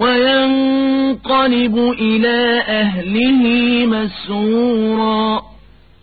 وينقلب إلى أهله مسرورا.